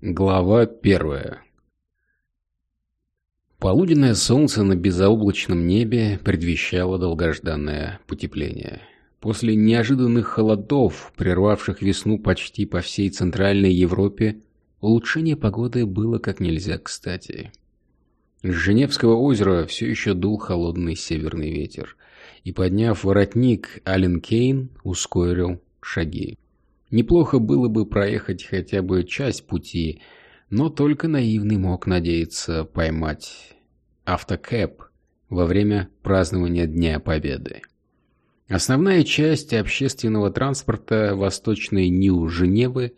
Глава первая Полуденное солнце на безоблачном небе предвещало долгожданное потепление. После неожиданных холодов, прервавших весну почти по всей Центральной Европе, улучшение погоды было как нельзя кстати. С Женевского озера все еще дул холодный северный ветер, и, подняв воротник, Ален Кейн ускорил шаги. Неплохо было бы проехать хотя бы часть пути, но только наивный мог надеяться поймать автокэп во время празднования Дня Победы. Основная часть общественного транспорта Восточной Нью-Женевы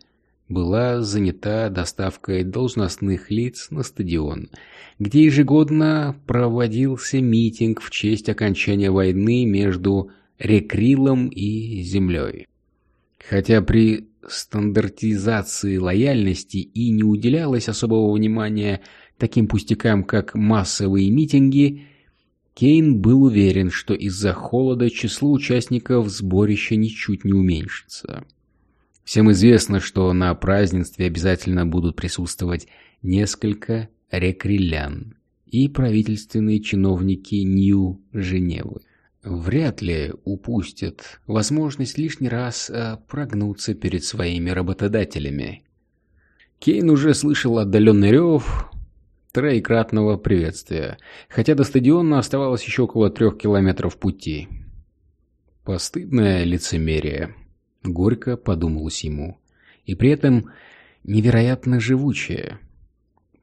была занята доставкой должностных лиц на стадион, где ежегодно проводился митинг в честь окончания войны между Рекрилом и Землей. Хотя при стандартизации лояльности и не уделялось особого внимания таким пустякам, как массовые митинги, Кейн был уверен, что из-за холода число участников сборища ничуть не уменьшится. Всем известно, что на празднестве обязательно будут присутствовать несколько рекрилян и правительственные чиновники Нью-Женевы вряд ли упустят возможность лишний раз э, прогнуться перед своими работодателями. Кейн уже слышал отдаленный рев троекратного приветствия, хотя до стадиона оставалось еще около трех километров пути. Постыдное лицемерие, горько подумалось ему, и при этом невероятно живучее.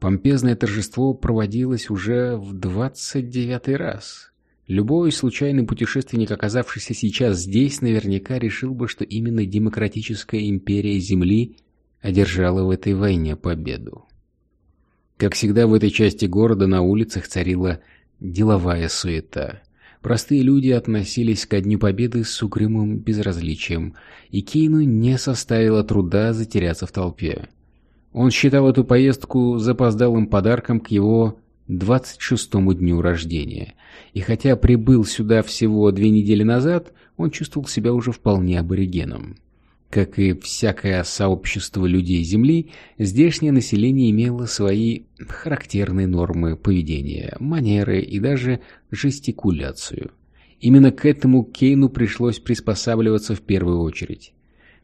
Помпезное торжество проводилось уже в двадцать девятый раз. Любой случайный путешественник, оказавшийся сейчас здесь, наверняка решил бы, что именно демократическая империя Земли одержала в этой войне победу. Как всегда в этой части города на улицах царила деловая суета. Простые люди относились ко Дню Победы с угрюмым безразличием, и Кейну не составило труда затеряться в толпе. Он считал эту поездку запоздалым подарком к его 26-му дню рождения, и хотя прибыл сюда всего две недели назад, он чувствовал себя уже вполне аборигеном. Как и всякое сообщество людей Земли, здешнее население имело свои характерные нормы поведения, манеры и даже жестикуляцию. Именно к этому Кейну пришлось приспосабливаться в первую очередь.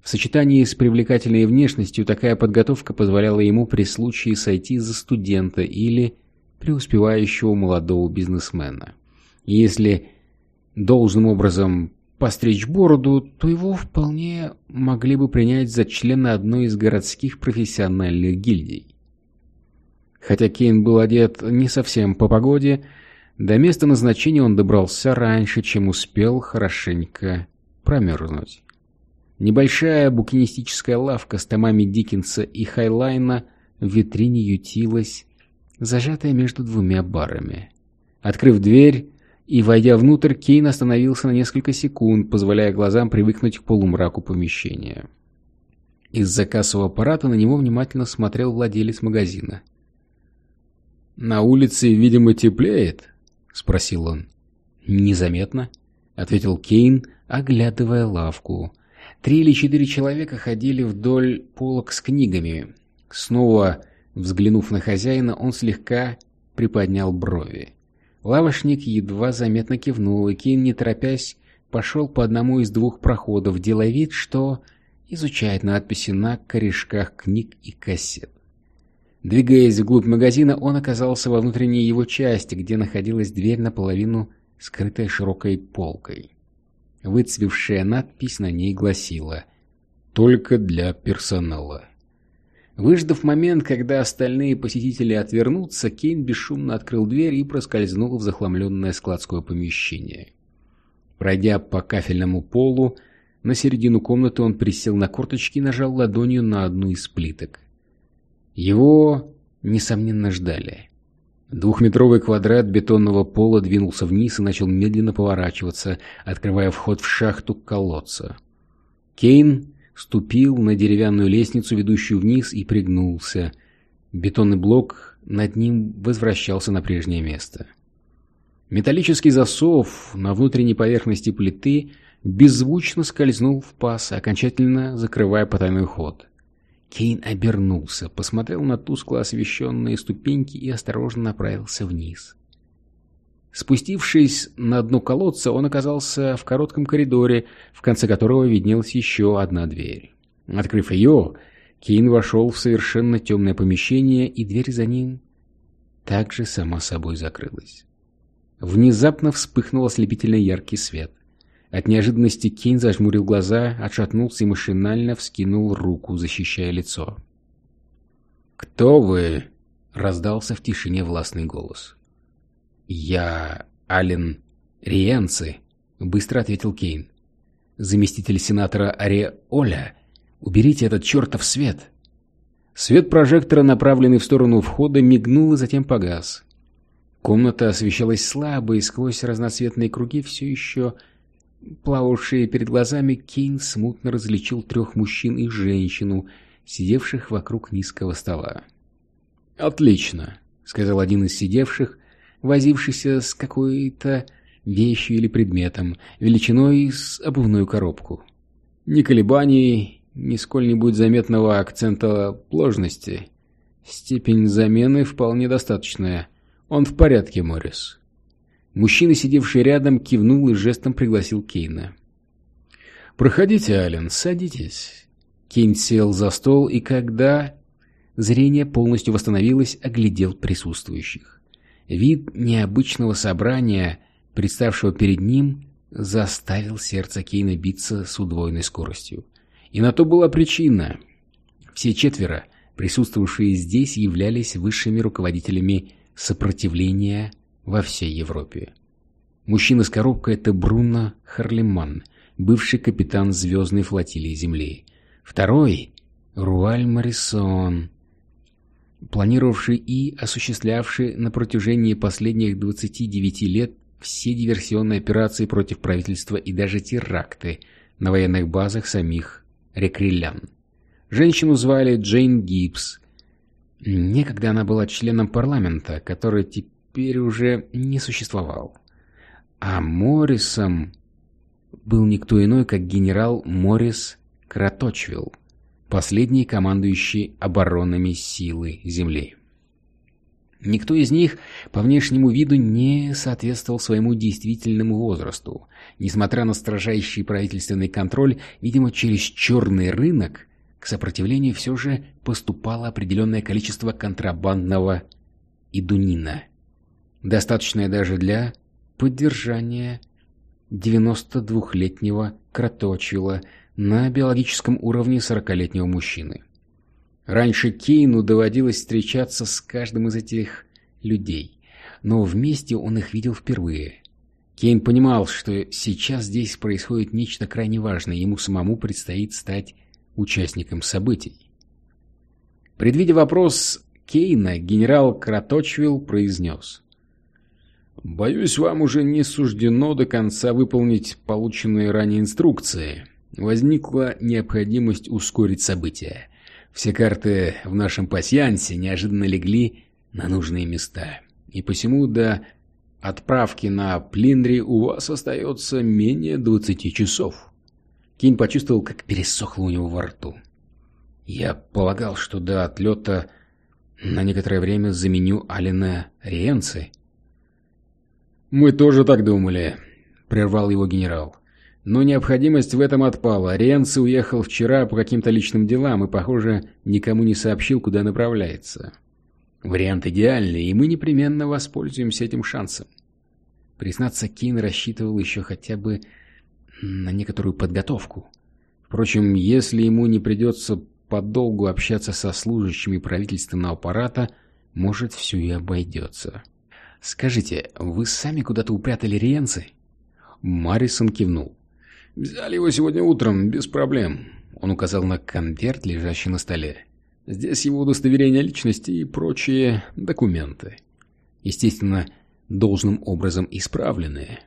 В сочетании с привлекательной внешностью такая подготовка позволяла ему при случае сойти за студента или преуспевающего молодого бизнесмена. Если должным образом постричь бороду, то его вполне могли бы принять за члена одной из городских профессиональных гильдий. Хотя Кейн был одет не совсем по погоде, до места назначения он добрался раньше, чем успел хорошенько промерзнуть. Небольшая букинистическая лавка с томами Диккенса и Хайлайна в витрине ютилась зажатая между двумя барами. Открыв дверь и войдя внутрь, Кейн остановился на несколько секунд, позволяя глазам привыкнуть к полумраку помещения. Из-за кассового аппарата на него внимательно смотрел владелец магазина. «На улице, видимо, теплеет?» — спросил он. «Незаметно», — ответил Кейн, оглядывая лавку. Три или четыре человека ходили вдоль полок с книгами. Снова Взглянув на хозяина, он слегка приподнял брови. Лавошник едва заметно кивнул, и Кин, не торопясь, пошел по одному из двух проходов, делая вид, что изучает надписи на корешках книг и кассет. Двигаясь вглубь магазина, он оказался во внутренней его части, где находилась дверь наполовину скрытая широкой полкой. Выцвевшая надпись на ней гласила «Только для персонала». Выждав момент, когда остальные посетители отвернутся, Кейн бесшумно открыл дверь и проскользнул в захламленное складское помещение. Пройдя по кафельному полу, на середину комнаты он присел на корточки и нажал ладонью на одну из плиток. Его, несомненно, ждали. Двухметровый квадрат бетонного пола двинулся вниз и начал медленно поворачиваться, открывая вход в шахту колодца. Кейн ступил на деревянную лестницу, ведущую вниз, и пригнулся. Бетонный блок над ним возвращался на прежнее место. Металлический засов на внутренней поверхности плиты беззвучно скользнул в паз, окончательно закрывая потайной ход. Кейн обернулся, посмотрел на тускло освещенные ступеньки и осторожно направился вниз. Спустившись на дно колодца, он оказался в коротком коридоре, в конце которого виднелась еще одна дверь. Открыв ее, Кейн вошел в совершенно темное помещение, и дверь за ним также сама собой закрылась. Внезапно вспыхнул ослепительно яркий свет. От неожиданности Кейн зажмурил глаза, отшатнулся и машинально вскинул руку, защищая лицо. «Кто вы?» — раздался в тишине властный голос. «Я Ален Риенци», — быстро ответил Кейн. «Заместитель сенатора Ареоля. Уберите этот чертов свет!» Свет прожектора, направленный в сторону входа, мигнул и затем погас. Комната освещалась слабо, и сквозь разноцветные круги все еще плававшие перед глазами, Кейн смутно различил трех мужчин и женщину, сидевших вокруг низкого стола. «Отлично», — сказал один из сидевших, возившийся с какой-то вещью или предметом, величиной с обувную коробку. Ни колебаний, ни сколь-нибудь заметного акцента ложности. Степень замены вполне достаточная. Он в порядке, Моррис. Мужчина, сидевший рядом, кивнул и жестом пригласил Кейна. «Проходите, Ален, садитесь». Кейн сел за стол, и когда зрение полностью восстановилось, оглядел присутствующих. Вид необычного собрания, представшего перед ним, заставил сердце Кейна биться с удвоенной скоростью. И на то была причина. Все четверо, присутствовавшие здесь, являлись высшими руководителями сопротивления во всей Европе. Мужчина с коробкой — это Бруно Харлеман, бывший капитан звездной флотилии Земли. Второй — Руаль Марисон, планировавший и осуществлявший на протяжении последних 29 лет все диверсионные операции против правительства и даже теракты на военных базах самих рекриллян. Женщину звали Джейн Гибс. Некогда она была членом парламента, который теперь уже не существовал. А Моррисом был никто иной, как генерал Моррис Краточвилл, последний командующий оборонными силы Земли. Никто из них по внешнему виду не соответствовал своему действительному возрасту. Несмотря на строжайший правительственный контроль, видимо, через черный рынок к сопротивлению все же поступало определенное количество контрабандного идунина достаточное даже для поддержания 92-летнего кроточила на биологическом уровне 40-летнего мужчины. Раньше Кейну доводилось встречаться с каждым из этих людей, но вместе он их видел впервые. Кейн понимал, что сейчас здесь происходит нечто крайне важное, ему самому предстоит стать участником событий. Предвидя вопрос Кейна, генерал Краточвилл произнес. Боюсь, вам уже не суждено до конца выполнить полученные ранее инструкции. Возникла необходимость ускорить события. Все карты в нашем пасьянсе неожиданно легли на нужные места. И посему до отправки на Плиндри у вас остается менее 20 часов. Кинь почувствовал, как пересохло у него во рту. Я полагал, что до отлета на некоторое время заменю Алина Риенци. «Мы тоже так думали», — прервал его генерал. «Но необходимость в этом отпала. Ренци уехал вчера по каким-то личным делам и, похоже, никому не сообщил, куда направляется. Вариант идеальный, и мы непременно воспользуемся этим шансом». Признаться, Кейн рассчитывал еще хотя бы на некоторую подготовку. Впрочем, если ему не придется подолгу общаться со служащими правительственного аппарата, может, все и обойдется. «Скажите, вы сами куда-то упрятали Риенцы?» Маррисон кивнул. «Взяли его сегодня утром, без проблем». Он указал на конверт, лежащий на столе. «Здесь его удостоверение личности и прочие документы. Естественно, должным образом исправленные».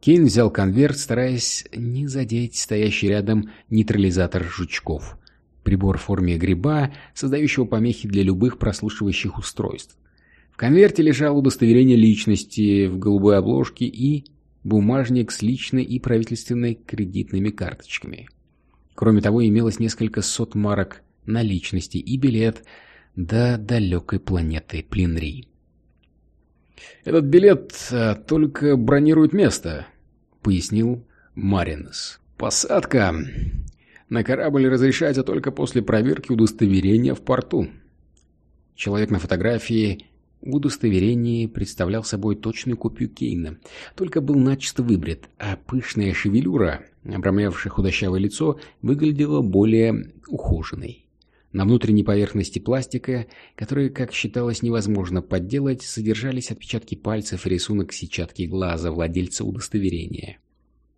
Кейн взял конверт, стараясь не задеть стоящий рядом нейтрализатор жучков. Прибор в форме гриба, создающего помехи для любых прослушивающих устройств конверте лежало удостоверение личности в голубой обложке и бумажник с личной и правительственной кредитными карточками. Кроме того, имелось несколько сот марок наличности и билет до далекой планеты Плинри. «Этот билет а, только бронирует место», — пояснил Маринес. «Посадка на корабль разрешается только после проверки удостоверения в порту». Человек на фотографии в удостоверении представлял собой точную копию Кейна, только был начисто выбрит, а пышная шевелюра, обрамлявшая худощавое лицо, выглядела более ухоженной. На внутренней поверхности пластика, которые, как считалось, невозможно подделать, содержались отпечатки пальцев и рисунок сетчатки глаза владельца удостоверения.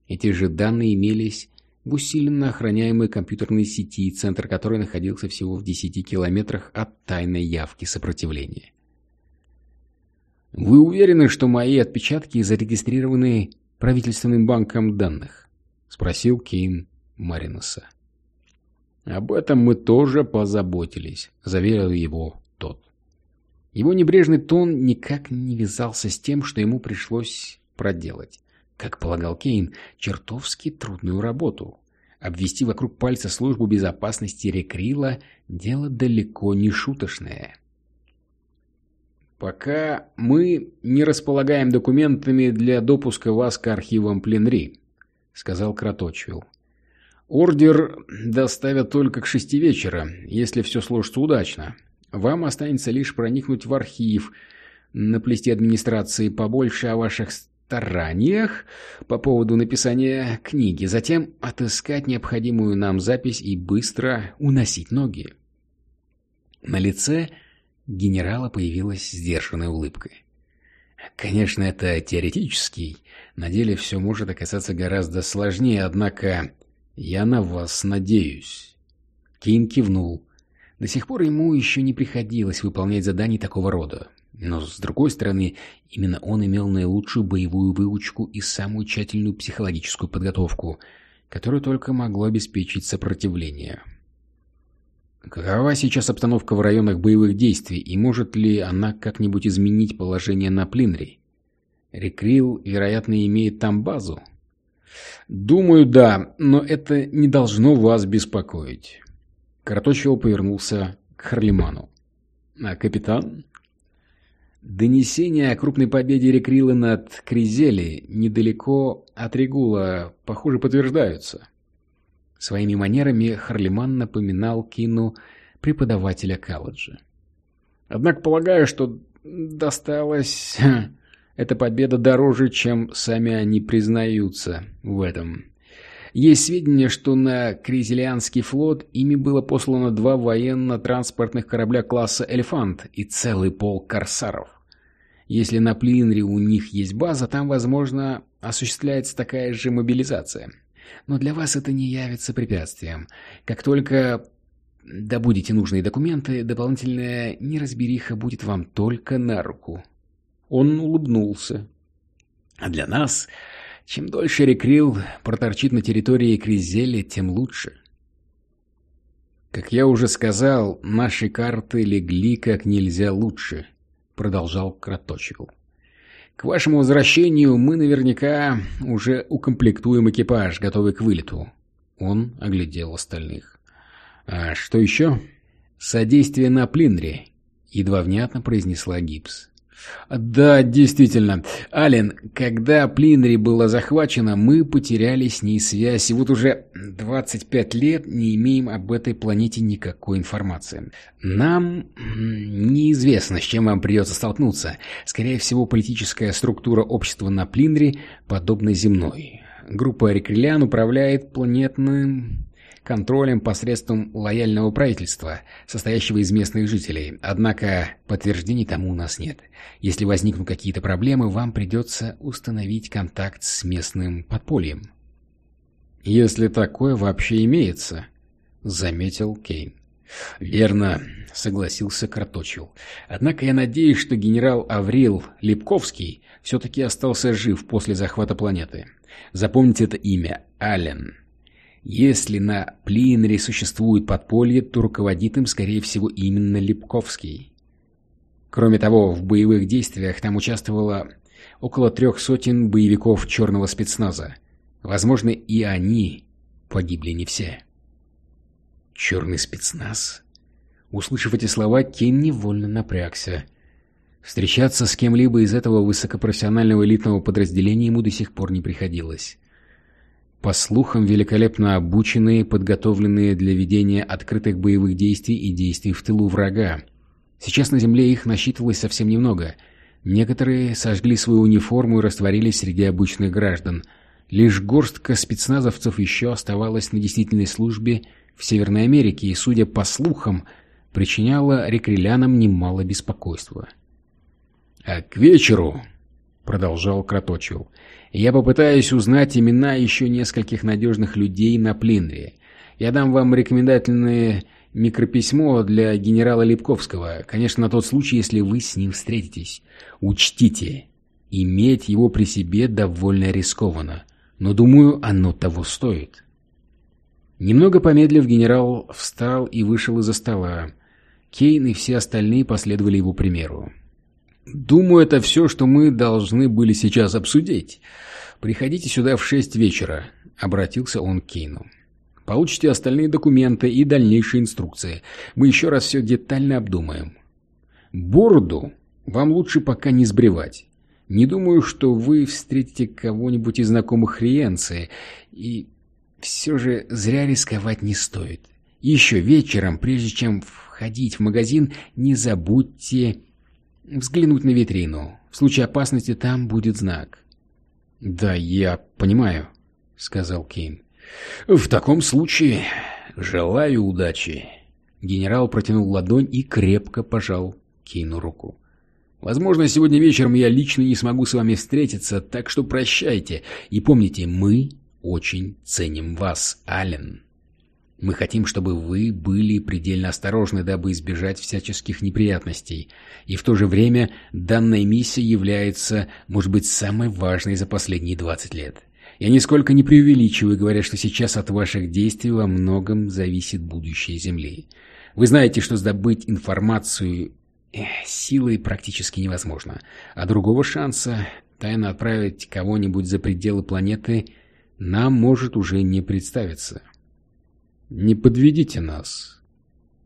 Эти же данные имелись в усиленно охраняемой компьютерной сети, центр которой находился всего в 10 километрах от тайной явки сопротивления. «Вы уверены, что мои отпечатки зарегистрированы правительственным банком данных?» — спросил Кейн Мариноса. «Об этом мы тоже позаботились», — заверил его тот. Его небрежный тон никак не вязался с тем, что ему пришлось проделать. Как полагал Кейн, чертовски трудную работу. Обвести вокруг пальца службу безопасности Рекрила — дело далеко не шуточное. «Пока мы не располагаем документами для допуска вас к архивам Пленри», — сказал Кроточвилл. Ордер доставят только к шести вечера, если все сложится удачно. Вам останется лишь проникнуть в архив, наплести администрации побольше о ваших стараниях по поводу написания книги, затем отыскать необходимую нам запись и быстро уносить ноги. На лице генерала появилась сдержанная улыбка. Конечно, это теоретический, на деле все может оказаться гораздо сложнее, однако «Я на вас надеюсь». Кейн кивнул. До сих пор ему еще не приходилось выполнять задания такого рода. Но, с другой стороны, именно он имел наилучшую боевую выучку и самую тщательную психологическую подготовку, которую только могло обеспечить сопротивление. Какова сейчас обстановка в районах боевых действий, и может ли она как-нибудь изменить положение на Плинри? Рекрил, вероятно, имеет там базу. «Думаю, да, но это не должно вас беспокоить». Карточил повернулся к Харлиману. «А капитан?» Донесения о крупной победе Рекрила над Кризели недалеко от Регула, похоже, подтверждаются. Своими манерами Харлиман напоминал Кину преподавателя колледжа. Однако полагаю, что досталось эта победа дороже, чем сами они признаются в этом. Есть сведения, что на Кризелианский флот ими было послано два военно-транспортных корабля класса «Элефант» и целый полк корсаров. Если на Плинре у них есть база, там, возможно, осуществляется такая же мобилизация. Но для вас это не явится препятствием. Как только добудете нужные документы, дополнительная неразбериха будет вам только на руку. Он улыбнулся. А для нас, чем дольше Рекрил проторчит на территории Кризели, тем лучше. Как я уже сказал, наши карты легли как нельзя лучше, продолжал Кроточил. К вашему возвращению мы наверняка уже укомплектуем экипаж, готовый к вылету. Он оглядел остальных. А что еще? Содействие на Плинре, едва внятно произнесла Гибс. Да, действительно. Ален, когда Плинри была захвачена, мы потеряли с ней связь, и вот уже 25 лет не имеем об этой планете никакой информации. Нам неизвестно, с чем вам придется столкнуться. Скорее всего, политическая структура общества на Плинре подобна земной. Группа Рекрелян управляет планетным контролем посредством лояльного правительства, состоящего из местных жителей. Однако подтверждений тому у нас нет. Если возникнут какие-то проблемы, вам придется установить контакт с местным подпольем. «Если такое вообще имеется», — заметил Кейн. «Верно», — согласился Карточил. «Однако я надеюсь, что генерал Аврил Липковский все-таки остался жив после захвата планеты. Запомните это имя — Аллен. Если на Плинере существует подполье, то руководит им, скорее всего, именно Липковский. Кроме того, в боевых действиях там участвовало около трех сотен боевиков черного спецназа. Возможно, и они погибли не все. Черный спецназ? Услышав эти слова, Кейн невольно напрягся. Встречаться с кем-либо из этого высокопрофессионального элитного подразделения ему до сих пор не приходилось. По слухам, великолепно обученные, подготовленные для ведения открытых боевых действий и действий в тылу врага. Сейчас на земле их насчитывалось совсем немного. Некоторые сожгли свою униформу и растворились среди обычных граждан. Лишь горстка спецназовцев еще оставалась на действительной службе в Северной Америке и, судя по слухам, причиняла рекрелянам немало беспокойства. «А к вечеру», — продолжал Кроточил, — «я попытаюсь узнать имена еще нескольких надежных людей на Плинре. Я дам вам рекомендательные микрописьмо для генерала Липковского, конечно, на тот случай, если вы с ним встретитесь. Учтите, иметь его при себе довольно рискованно, но, думаю, оно того стоит». Немного помедлив, генерал встал и вышел из-за стола. Кейн и все остальные последовали его примеру. «Думаю, это все, что мы должны были сейчас обсудить. Приходите сюда в шесть вечера», — обратился он к Кейну. «Получите остальные документы и дальнейшие инструкции. Мы еще раз все детально обдумаем. Бороду вам лучше пока не сбривать. Не думаю, что вы встретите кого-нибудь из знакомых Риенции, и все же зря рисковать не стоит. Еще вечером, прежде чем входить в магазин, не забудьте взглянуть на витрину. В случае опасности там будет знак. «Да, я понимаю», — сказал Кейн. «В таком случае желаю удачи». Генерал протянул ладонь и крепко пожал Кейну руку. «Возможно, сегодня вечером я лично не смогу с вами встретиться, так что прощайте. И помните, мы очень ценим вас, Аллен. Мы хотим, чтобы вы были предельно осторожны, дабы избежать всяческих неприятностей. И в то же время данная миссия является, может быть, самой важной за последние 20 лет. Я нисколько не преувеличиваю, говоря, что сейчас от ваших действий во многом зависит будущее Земли. Вы знаете, что сдобыть информацию э, силой практически невозможно, а другого шанса тайно отправить кого-нибудь за пределы планеты – нам может уже не представиться. «Не подведите нас».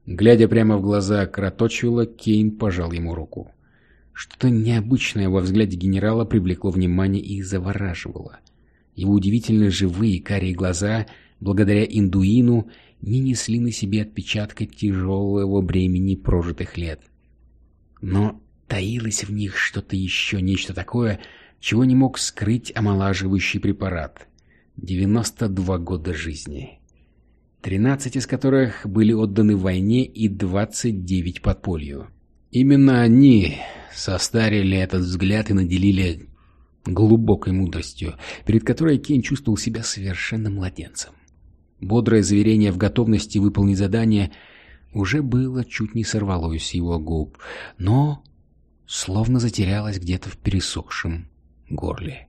Глядя прямо в глаза Кроточула, Кейн пожал ему руку. Что-то необычное во взгляде генерала привлекло внимание и завораживало. Его удивительно живые карие глаза, благодаря индуину, не несли на себе отпечатка тяжелого бремени прожитых лет. Но таилось в них что-то еще, нечто такое, чего не мог скрыть омолаживающий препарат. 92 года жизни. 13 из которых были отданы войне и 29 подполью. Именно они состарили этот взгляд и наделили глубокой мудростью, перед которой Кейн чувствовал себя совершенно младенцем. Бодрое заверение в готовности выполнить задание уже было чуть не сорвалось с его губ, но словно затерялось где-то в пересохшем горле.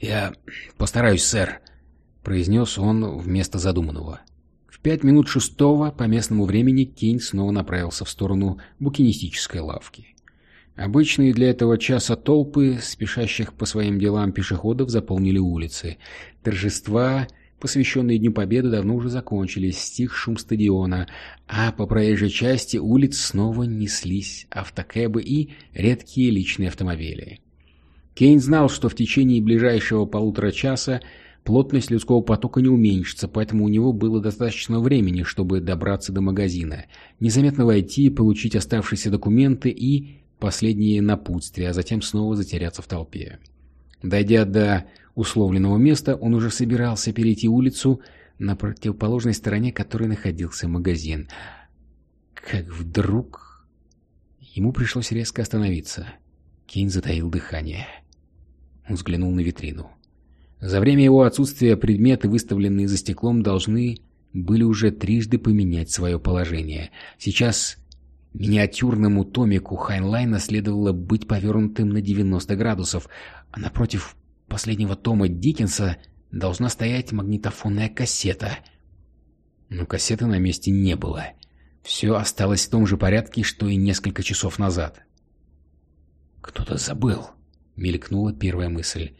«Я постараюсь, сэр», — произнес он вместо задуманного. Пять минут шестого по местному времени Кейн снова направился в сторону букинистической лавки. Обычные для этого часа толпы, спешащих по своим делам пешеходов, заполнили улицы. Торжества, посвященные Дню Победы, давно уже закончились, стих шум стадиона, а по проезжей части улиц снова неслись автокэбы и редкие личные автомобили. Кейн знал, что в течение ближайшего полутора часа плотность людского потока не уменьшится, поэтому у него было достаточно времени, чтобы добраться до магазина, незаметно войти, получить оставшиеся документы и последние напутствия, а затем снова затеряться в толпе. Дойдя до условленного места, он уже собирался перейти улицу, на противоположной стороне которой находился магазин. Как вдруг... Ему пришлось резко остановиться. Кейн затаил дыхание. Он взглянул на витрину. За время его отсутствия предметы, выставленные за стеклом, должны были уже трижды поменять свое положение. Сейчас миниатюрному томику Хайнлайна следовало быть повернутым на 90 градусов, а напротив последнего тома Диккенса должна стоять магнитофонная кассета. Но кассеты на месте не было. Все осталось в том же порядке, что и несколько часов назад. «Кто-то забыл», Мелькнула первая мысль.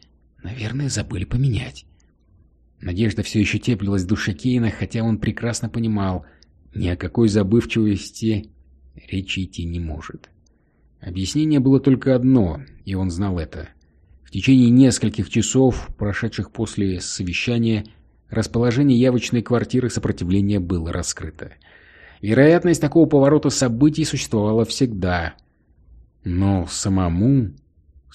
Наверное, забыли поменять. Надежда все еще теплилась в душе Кейна, хотя он прекрасно понимал, Ни о какой забывчивости речи идти не может. Объяснение было только одно, и он знал это. В течение нескольких часов, прошедших после совещания, расположение явочной квартиры сопротивления было раскрыто. Вероятность такого поворота событий существовала всегда. Но самому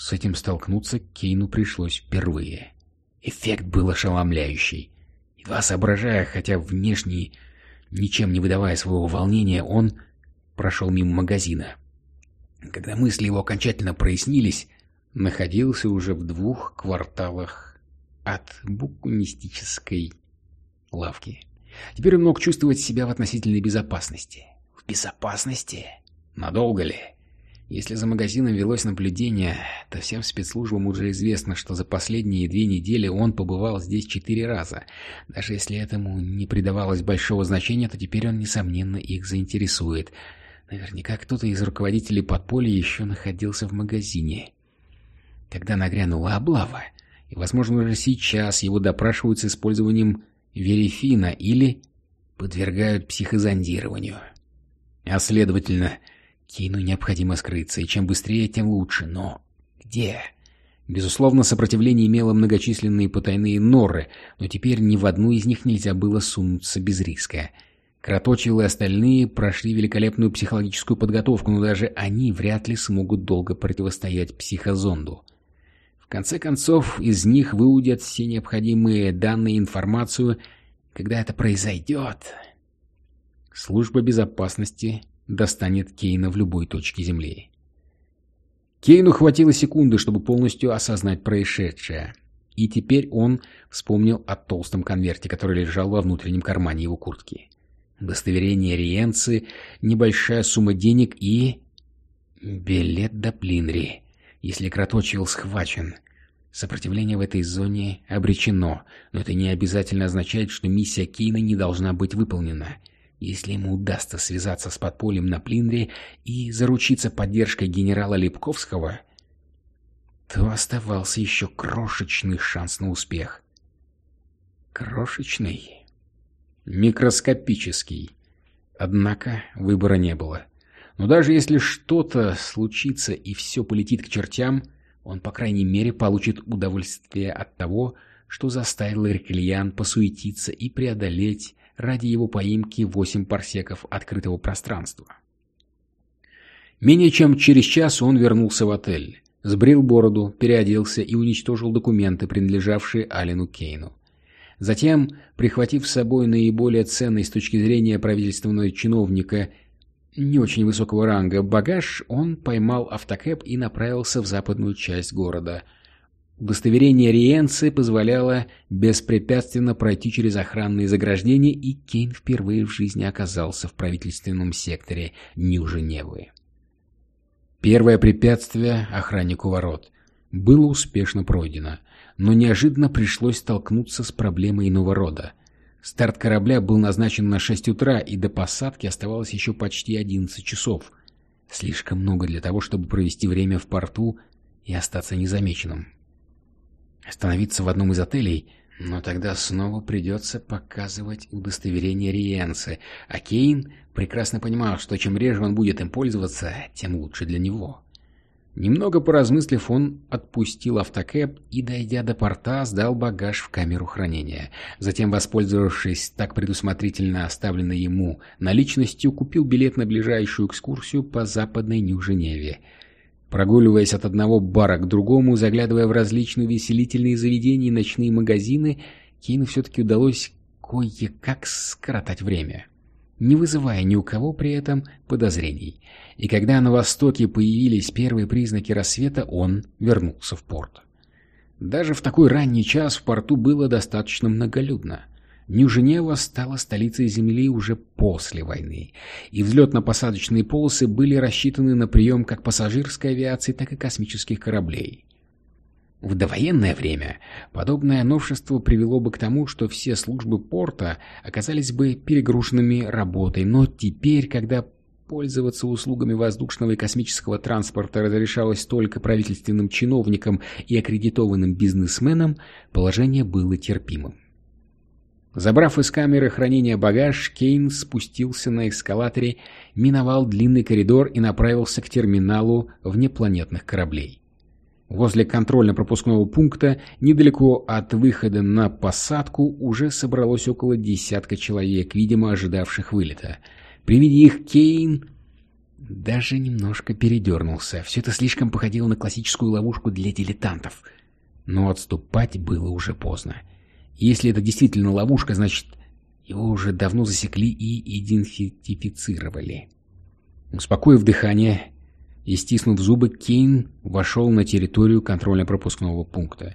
с этим столкнуться Кейну пришлось впервые. Эффект был ошеломляющий. Едва соображая, хотя внешне, ничем не выдавая своего волнения, он прошел мимо магазина. Когда мысли его окончательно прояснились, находился уже в двух кварталах от букунистической лавки. Теперь он мог чувствовать себя в относительной безопасности. В безопасности? Надолго ли? Если за магазином велось наблюдение, то всем спецслужбам уже известно, что за последние две недели он побывал здесь четыре раза. Даже если этому не придавалось большого значения, то теперь он, несомненно, их заинтересует. Наверняка кто-то из руководителей подполья еще находился в магазине. Когда нагрянула облава, и, возможно, уже сейчас его допрашивают с использованием верифина или подвергают психозондированию. А следовательно, Кейну необходимо скрыться, и чем быстрее, тем лучше. Но где? Безусловно, сопротивление имело многочисленные потайные норы, но теперь ни в одну из них нельзя было сунуться без риска. Кроточил и остальные прошли великолепную психологическую подготовку, но даже они вряд ли смогут долго противостоять психозонду. В конце концов, из них выудят все необходимые данные и информацию, когда это произойдет. Служба безопасности достанет Кейна в любой точке Земли. Кейну хватило секунды, чтобы полностью осознать происшедшее. И теперь он вспомнил о толстом конверте, который лежал во внутреннем кармане его куртки. Удостоверение Риенцы, небольшая сумма денег и... Билет до Плинри. Если Кроточил схвачен. Сопротивление в этой зоне обречено, но это не обязательно означает, что миссия Кейна не должна быть выполнена. Если ему удастся связаться с подпольем на Плинре и заручиться поддержкой генерала Липковского, то оставался еще крошечный шанс на успех. Крошечный? Микроскопический. Однако выбора не было. Но даже если что-то случится и все полетит к чертям, он, по крайней мере, получит удовольствие от того, что заставил Эркельян посуетиться и преодолеть ради его поимки 8 парсеков открытого пространства. Менее чем через час он вернулся в отель, сбрил бороду, переоделся и уничтожил документы, принадлежавшие Алину Кейну. Затем, прихватив с собой наиболее ценный с точки зрения правительственного чиновника не очень высокого ранга багаж, он поймал автокэп и направился в западную часть города – Удостоверение Риенцы позволяло беспрепятственно пройти через охранные заграждения, и Кейн впервые в жизни оказался в правительственном секторе Нью-Женевы. Первое препятствие, охраннику ворот, было успешно пройдено, но неожиданно пришлось столкнуться с проблемой иного рода. Старт корабля был назначен на 6 утра, и до посадки оставалось еще почти 11 часов. Слишком много для того, чтобы провести время в порту и остаться незамеченным. Остановиться в одном из отелей, но тогда снова придется показывать удостоверение Риенце, а Кейн прекрасно понимал, что чем реже он будет им пользоваться, тем лучше для него. Немного поразмыслив, он отпустил автокэп и, дойдя до порта, сдал багаж в камеру хранения. Затем, воспользовавшись так предусмотрительно оставленной ему наличностью, купил билет на ближайшую экскурсию по западной Нью-Женеве. Прогуливаясь от одного бара к другому, заглядывая в различные веселительные заведения и ночные магазины, Кейну все-таки удалось кое-как скоротать время, не вызывая ни у кого при этом подозрений. И когда на востоке появились первые признаки рассвета, он вернулся в порт. Даже в такой ранний час в порту было достаточно многолюдно. Нью-Женева стала столицей Земли уже после войны, и взлетно-посадочные полосы были рассчитаны на прием как пассажирской авиации, так и космических кораблей. В довоенное время подобное новшество привело бы к тому, что все службы порта оказались бы перегруженными работой, но теперь, когда пользоваться услугами воздушного и космического транспорта разрешалось только правительственным чиновникам и аккредитованным бизнесменам, положение было терпимым. Забрав из камеры хранения багаж, Кейн спустился на эскалаторе, миновал длинный коридор и направился к терминалу внепланетных кораблей. Возле контрольно-пропускного пункта, недалеко от выхода на посадку, уже собралось около десятка человек, видимо, ожидавших вылета. При виде их Кейн даже немножко передернулся. Все это слишком походило на классическую ловушку для дилетантов. Но отступать было уже поздно. Если это действительно ловушка, значит, его уже давно засекли и идентифицировали. Успокоив дыхание и стиснув зубы, Кейн вошел на территорию контрольно-пропускного пункта.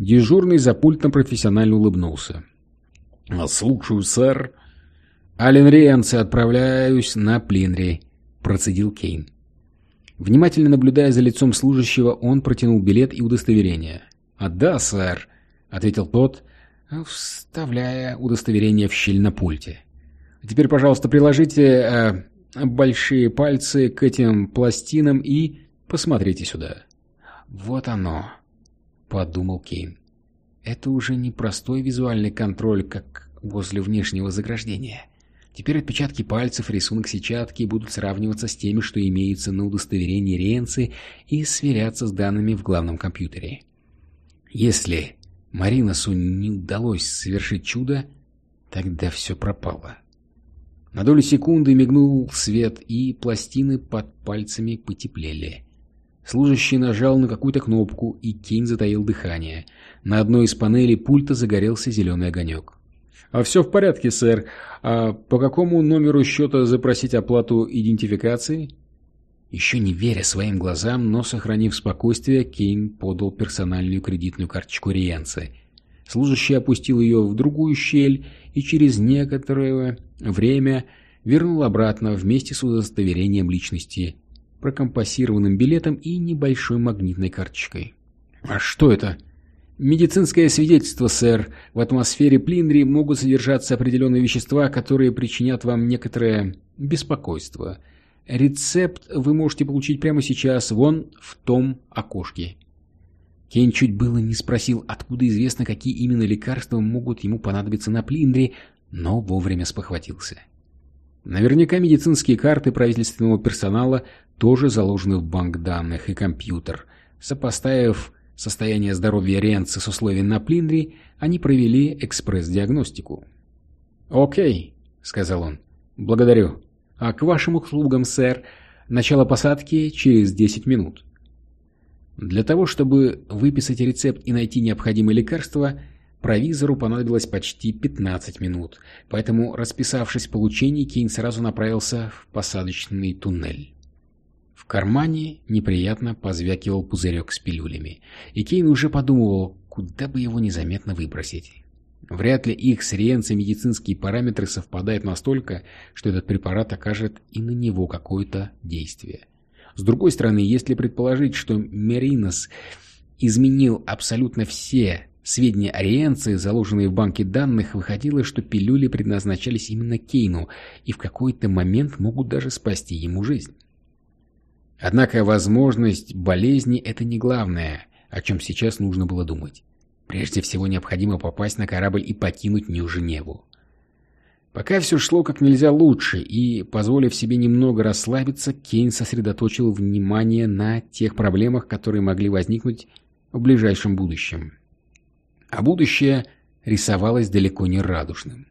Дежурный за пультом профессионально улыбнулся. «Слушаю, сэр». «Ален Риэнси, отправляюсь на Плинри», — процедил Кейн. Внимательно наблюдая за лицом служащего, он протянул билет и удостоверение. «А да, сэр», — ответил тот, вставляя удостоверение в щель на пульте. «Теперь, пожалуйста, приложите э, большие пальцы к этим пластинам и посмотрите сюда». «Вот оно», — подумал Кейн. «Это уже не простой визуальный контроль, как возле внешнего заграждения. Теперь отпечатки пальцев, рисунок сетчатки будут сравниваться с теми, что имеются на удостоверении Риенцы, и сверяться с данными в главном компьютере. Если Мариносу не удалось совершить чудо, тогда все пропало. На долю секунды мигнул свет, и пластины под пальцами потеплели. Служащий нажал на какую-то кнопку, и Кейн затаил дыхание. На одной из панелей пульта загорелся зеленый огонек. «А все в порядке, сэр. А по какому номеру счета запросить оплату идентификации?» Еще не веря своим глазам, но сохранив спокойствие, Кейн подал персональную кредитную карточку Риенце. Служащий опустил ее в другую щель и через некоторое время вернул обратно вместе с удостоверением личности, прокомпассированным билетом и небольшой магнитной карточкой. «А что это?» «Медицинское свидетельство, сэр. В атмосфере Плинри могут содержаться определенные вещества, которые причинят вам некоторое беспокойство». Рецепт вы можете получить прямо сейчас, вон в том окошке. Кен чуть было не спросил, откуда известно, какие именно лекарства могут ему понадобиться на Плиндре, но вовремя спохватился. Наверняка медицинские карты правительственного персонала тоже заложены в банк данных и компьютер. Сопоставив состояние здоровья Ренца с условиями на Плиндре, они провели экспресс-диагностику. «Окей», — сказал он, — «благодарю». А к вашим услугам, сэр. Начало посадки через 10 минут. Для того, чтобы выписать рецепт и найти необходимое лекарство, провизору понадобилось почти 15 минут, поэтому, расписавшись в получении, Кейн сразу направился в посадочный туннель. В кармане неприятно позвякивал пузырек с пилюлями, и Кейн уже подумывал, куда бы его незаметно выбросить. Вряд ли их с Риенцей медицинские параметры совпадают настолько, что этот препарат окажет и на него какое-то действие. С другой стороны, если предположить, что Меринос изменил абсолютно все сведения о Риенце, заложенные в банке данных, выходило, что пилюли предназначались именно Кейну и в какой-то момент могут даже спасти ему жизнь. Однако возможность болезни – это не главное, о чем сейчас нужно было думать. Прежде всего необходимо попасть на корабль и покинуть Нью-Женеву. Пока все шло как нельзя лучше, и, позволив себе немного расслабиться, Кейн сосредоточил внимание на тех проблемах, которые могли возникнуть в ближайшем будущем. А будущее рисовалось далеко не радужным.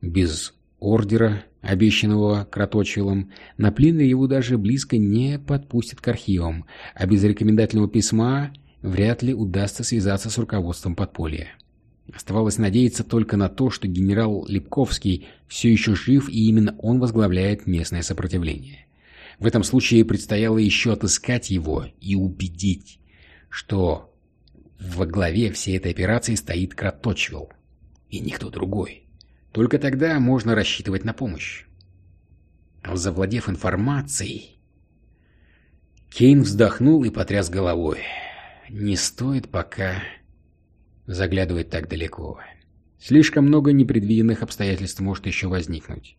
Без ордера, обещанного Кроточилом, на Плинре его даже близко не подпустят к архивам, а без рекомендательного письма вряд ли удастся связаться с руководством подполья. Оставалось надеяться только на то, что генерал Липковский все еще жив и именно он возглавляет местное сопротивление. В этом случае предстояло еще отыскать его и убедить, что во главе всей этой операции стоит Краточвилл и никто другой. Только тогда можно рассчитывать на помощь. Завладев информацией, Кейн вздохнул и потряс головой не стоит пока заглядывать так далеко. Слишком много непредвиденных обстоятельств может еще возникнуть.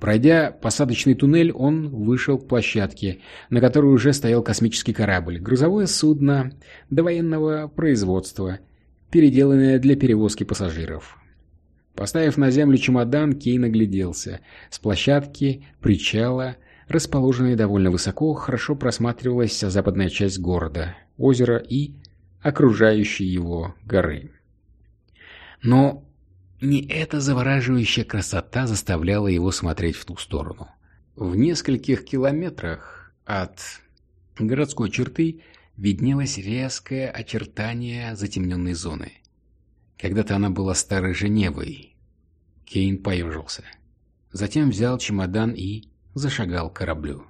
Пройдя посадочный туннель, он вышел к площадке, на которой уже стоял космический корабль, грузовое судно довоенного производства, переделанное для перевозки пассажиров. Поставив на землю чемодан, Кейн огляделся. С площадки причала, расположенной довольно высоко, хорошо просматривалась западная часть города, озеро и окружающие его горы. Но не эта завораживающая красота заставляла его смотреть в ту сторону. В нескольких километрах от городской черты виднелось резкое очертание затемненной зоны. Когда-то она была старой Женевой. Кейн поежился. Затем взял чемодан и зашагал к кораблю.